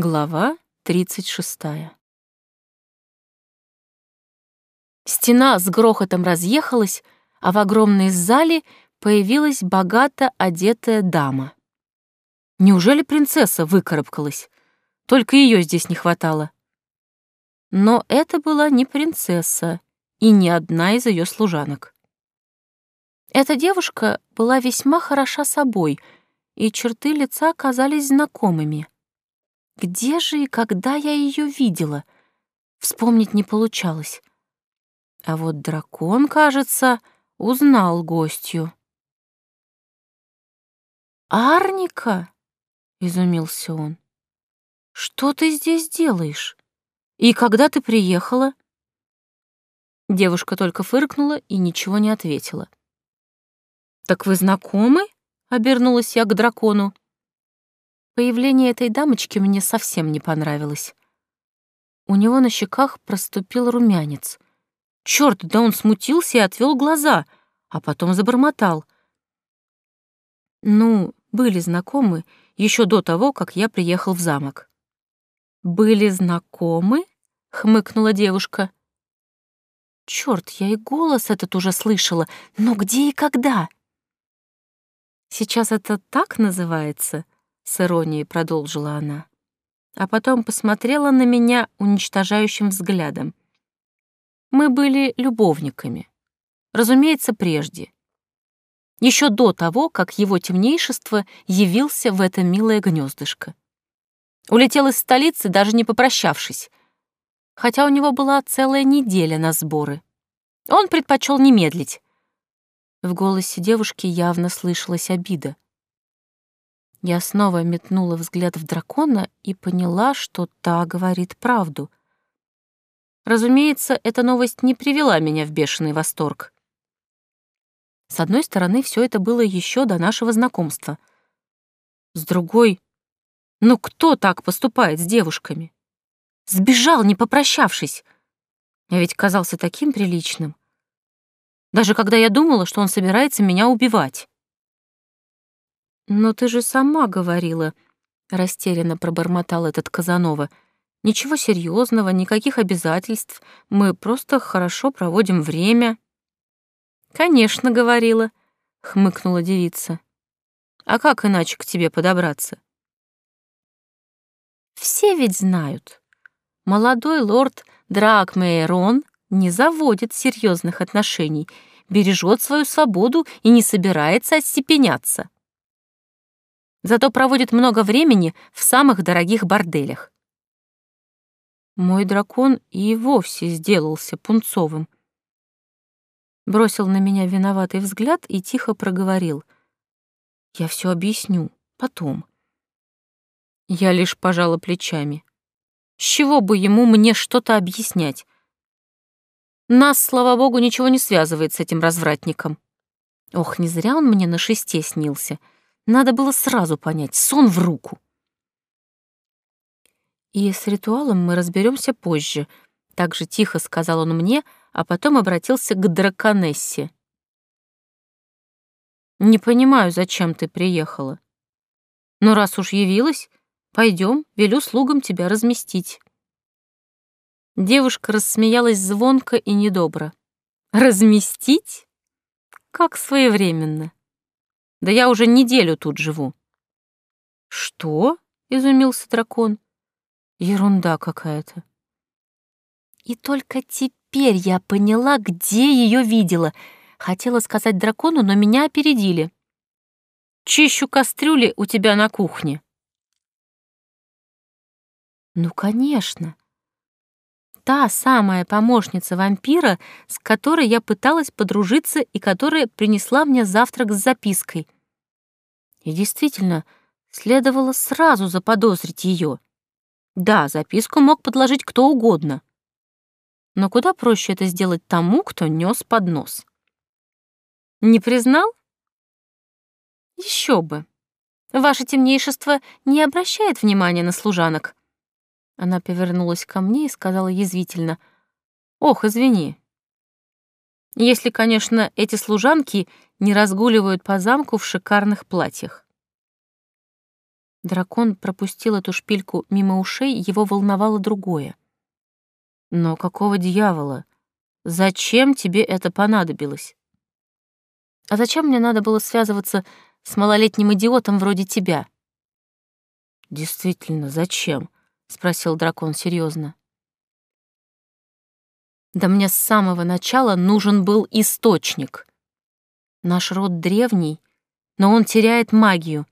Глава 36. Стена с грохотом разъехалась, а в огромной зале появилась богато одетая дама. Неужели принцесса выкарабкалась? Только ее здесь не хватало. Но это была не принцесса и не одна из ее служанок. Эта девушка была весьма хороша собой, и черты лица казались знакомыми — где же и когда я ее видела? Вспомнить не получалось. А вот дракон, кажется, узнал гостью. «Арника?» — изумился он. «Что ты здесь делаешь? И когда ты приехала?» Девушка только фыркнула и ничего не ответила. «Так вы знакомы?» — обернулась я к дракону. Появление этой дамочки мне совсем не понравилось. У него на щеках проступил румянец. Черт, да он смутился и отвел глаза, а потом забормотал. Ну, были знакомы еще до того, как я приехал в замок. «Были знакомы?» — хмыкнула девушка. Черт, я и голос этот уже слышала, но где и когда? Сейчас это так называется? С иронией продолжила она, а потом посмотрела на меня уничтожающим взглядом. Мы были любовниками. Разумеется, прежде. Еще до того, как его темнейшество явился в это милое гнездышко. Улетел из столицы, даже не попрощавшись, хотя у него была целая неделя на сборы. Он предпочел не медлить. В голосе девушки явно слышалась обида. Я снова метнула взгляд в дракона и поняла, что та говорит правду. Разумеется, эта новость не привела меня в бешеный восторг. С одной стороны, все это было еще до нашего знакомства. С другой, ну кто так поступает с девушками? Сбежал, не попрощавшись. Я ведь казался таким приличным. Даже когда я думала, что он собирается меня убивать. «Но ты же сама говорила», — растерянно пробормотал этот Казанова. «Ничего серьезного, никаких обязательств. Мы просто хорошо проводим время». «Конечно, говорила», — хмыкнула девица. «А как иначе к тебе подобраться?» «Все ведь знают. Молодой лорд Дракмейрон не заводит серьезных отношений, бережет свою свободу и не собирается остепеняться зато проводит много времени в самых дорогих борделях. Мой дракон и вовсе сделался пунцовым. Бросил на меня виноватый взгляд и тихо проговорил. «Я все объясню, потом». Я лишь пожала плечами. С чего бы ему мне что-то объяснять? Нас, слава богу, ничего не связывает с этим развратником. Ох, не зря он мне на шесте снился — надо было сразу понять, сон в руку. И с ритуалом мы разберемся позже, так же тихо сказал он мне, а потом обратился к драконессе. Не понимаю, зачем ты приехала. Но раз уж явилась, пойдем, велю слугам тебя разместить. Девушка рассмеялась звонко и недобро. Разместить? Как своевременно. Да я уже неделю тут живу». «Что?» — изумился дракон. «Ерунда какая-то». И только теперь я поняла, где ее видела. Хотела сказать дракону, но меня опередили. «Чищу кастрюли у тебя на кухне». Ну, конечно. Та самая помощница вампира, с которой я пыталась подружиться и которая принесла мне завтрак с запиской. И действительно, следовало сразу заподозрить ее. Да, записку мог подложить кто угодно. Но куда проще это сделать тому, кто нес поднос. Не признал? Еще бы. Ваше темнейшество не обращает внимания на служанок. Она повернулась ко мне и сказала язвительно, «Ох, извини. Если, конечно, эти служанки не разгуливают по замку в шикарных платьях». Дракон пропустил эту шпильку мимо ушей, его волновало другое. «Но какого дьявола? Зачем тебе это понадобилось?» «А зачем мне надо было связываться с малолетним идиотом вроде тебя?» «Действительно, зачем?» — спросил дракон серьезно. «Да мне с самого начала нужен был источник. Наш род древний, но он теряет магию.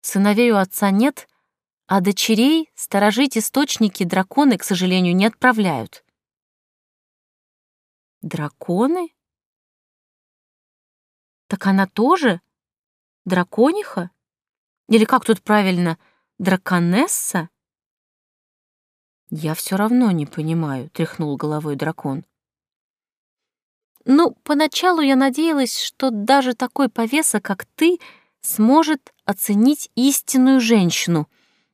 Сыновей у отца нет, а дочерей сторожить источники драконы, к сожалению, не отправляют». «Драконы?» «Так она тоже? Дракониха? Или как тут правильно, драконесса?» «Я все равно не понимаю», — тряхнул головой дракон. «Ну, поначалу я надеялась, что даже такой повеса, как ты, сможет оценить истинную женщину,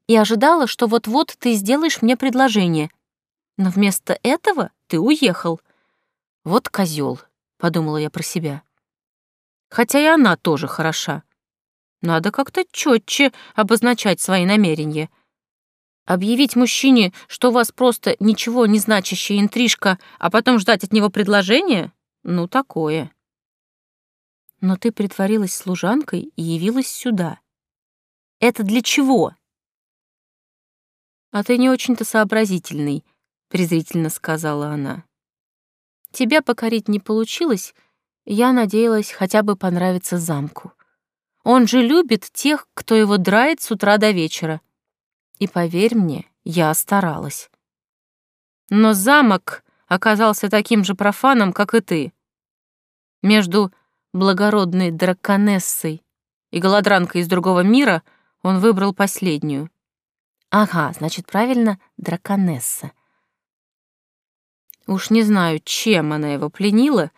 и ожидала, что вот-вот ты сделаешь мне предложение. Но вместо этого ты уехал. Вот козел, подумала я про себя. Хотя и она тоже хороша. Надо как-то четче обозначать свои намерения — Объявить мужчине, что у вас просто ничего не значащая интрижка, а потом ждать от него предложения? Ну, такое. Но ты притворилась служанкой и явилась сюда. Это для чего? А ты не очень-то сообразительный, презрительно сказала она. Тебя покорить не получилось, я надеялась хотя бы понравиться замку. Он же любит тех, кто его драет с утра до вечера. И поверь мне, я старалась. Но замок оказался таким же профаном, как и ты. Между благородной драконессой и голодранкой из другого мира он выбрал последнюю. Ага, значит, правильно, драконесса. Уж не знаю, чем она его пленила,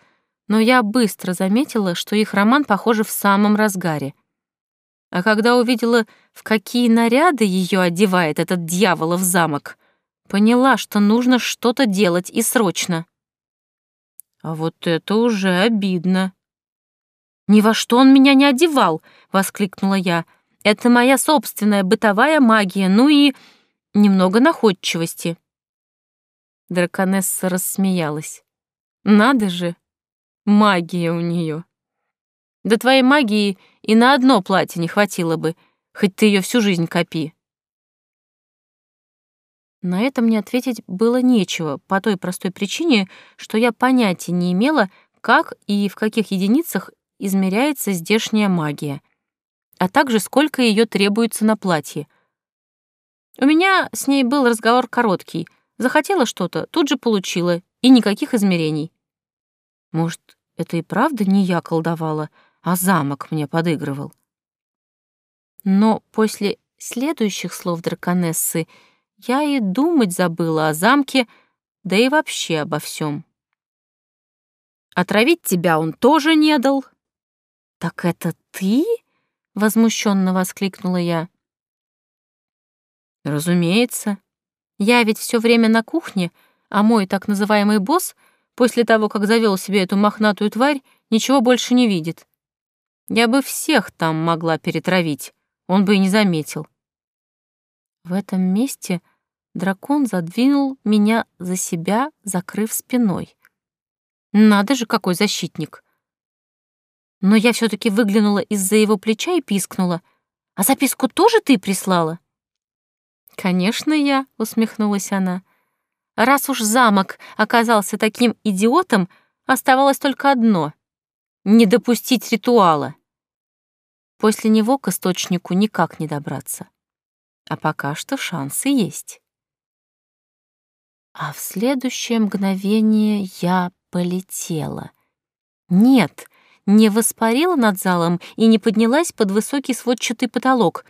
но я быстро заметила, что их роман, похоже, в самом разгаре — а когда увидела, в какие наряды ее одевает этот дьяволов замок, поняла, что нужно что-то делать и срочно. А вот это уже обидно. «Ни во что он меня не одевал!» — воскликнула я. «Это моя собственная бытовая магия, ну и немного находчивости». Драконесса рассмеялась. «Надо же, магия у нее. До твоей магии и на одно платье не хватило бы, хоть ты ее всю жизнь копи. На это мне ответить было нечего, по той простой причине, что я понятия не имела, как и в каких единицах измеряется здешняя магия, а также сколько ее требуется на платье. У меня с ней был разговор короткий. Захотела что-то, тут же получила, и никаких измерений. Может, это и правда не я колдовала, — а замок мне подыгрывал. Но после следующих слов драконессы я и думать забыла о замке, да и вообще обо всем. Отравить тебя он тоже не дал. Так это ты? возмущенно воскликнула я. Разумеется. Я ведь все время на кухне, а мой так называемый босс после того, как завел себе эту мохнатую тварь, ничего больше не видит. Я бы всех там могла перетравить, он бы и не заметил. В этом месте дракон задвинул меня за себя, закрыв спиной. Надо же, какой защитник! Но я все таки выглянула из-за его плеча и пискнула. «А записку тоже ты прислала?» «Конечно, я», — усмехнулась она. «Раз уж замок оказался таким идиотом, оставалось только одно не допустить ритуала. После него к источнику никак не добраться. А пока что шансы есть. А в следующее мгновение я полетела. Нет, не воспарила над залом и не поднялась под высокий сводчатый потолок.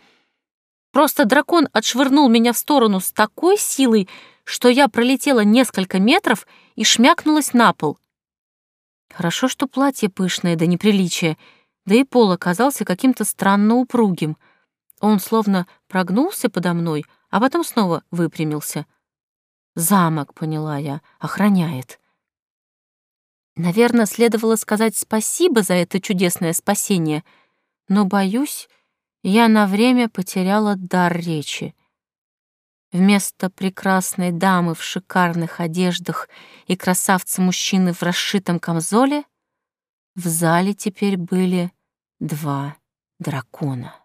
Просто дракон отшвырнул меня в сторону с такой силой, что я пролетела несколько метров и шмякнулась на пол — Хорошо, что платье пышное до неприличия, да и пол оказался каким-то странно упругим. Он словно прогнулся подо мной, а потом снова выпрямился. Замок, поняла я, охраняет. Наверное, следовало сказать спасибо за это чудесное спасение, но, боюсь, я на время потеряла дар речи. Вместо прекрасной дамы в шикарных одеждах и красавца-мужчины в расшитом камзоле в зале теперь были два дракона.